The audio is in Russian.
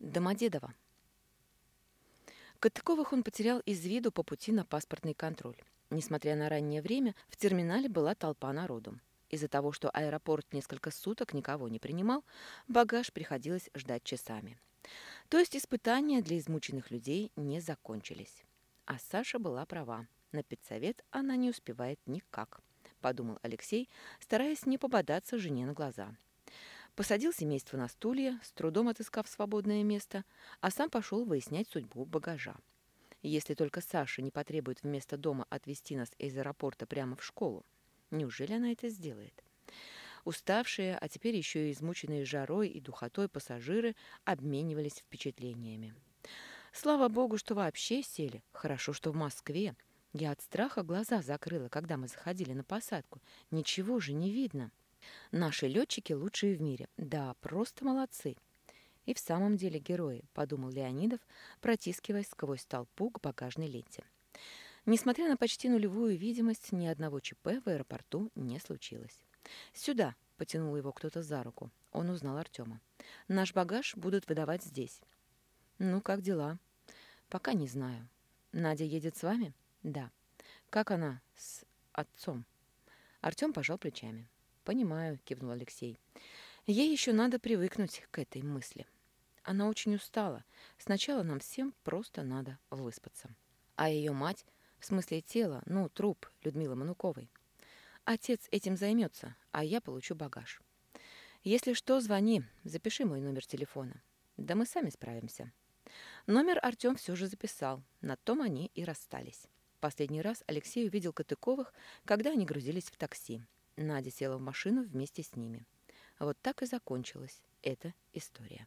Домодедово. Катыковых он потерял из виду по пути на паспортный контроль. Несмотря на раннее время, в терминале была толпа народу. Из-за того, что аэропорт несколько суток никого не принимал, багаж приходилось ждать часами. То есть испытания для измученных людей не закончились. А Саша была права. На педсовет она не успевает никак, подумал Алексей, стараясь не пободаться жене на глаза. Посадил семейство на стулья, с трудом отыскав свободное место, а сам пошел выяснять судьбу багажа. Если только Саша не потребует вместо дома отвезти нас из аэропорта прямо в школу. Неужели она это сделает? Уставшие, а теперь еще и измученные жарой и духотой пассажиры обменивались впечатлениями. Слава богу, что вообще сели. Хорошо, что в Москве. Я от страха глаза закрыла, когда мы заходили на посадку. Ничего же не видно. Наши летчики лучшие в мире. Да, просто молодцы. И в самом деле герои, подумал Леонидов, протискиваясь сквозь толпу к багажной ленте. Несмотря на почти нулевую видимость, ни одного ЧП в аэропорту не случилось. «Сюда!» — потянул его кто-то за руку. Он узнал Артема. «Наш багаж будут выдавать здесь». «Ну, как дела?» «Пока не знаю». «Надя едет с вами?» «Да». «Как она с отцом?» Артем пожал плечами. «Понимаю», — кивнул Алексей. «Ей еще надо привыкнуть к этой мысли. Она очень устала. Сначала нам всем просто надо выспаться. А ее мать, в смысле тела, ну, труп Людмилы Мануковой. Отец этим займется, а я получу багаж. Если что, звони, запиши мой номер телефона. Да мы сами справимся». Номер Артем все же записал. На том они и расстались. Последний раз Алексей увидел Катыковых, когда они грузились в такси. Надя села в машину вместе с ними. Вот так и закончилась эта история.